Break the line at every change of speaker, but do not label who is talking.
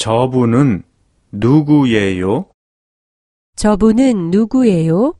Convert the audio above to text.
저분은 누구예요?
저분은 누구예요?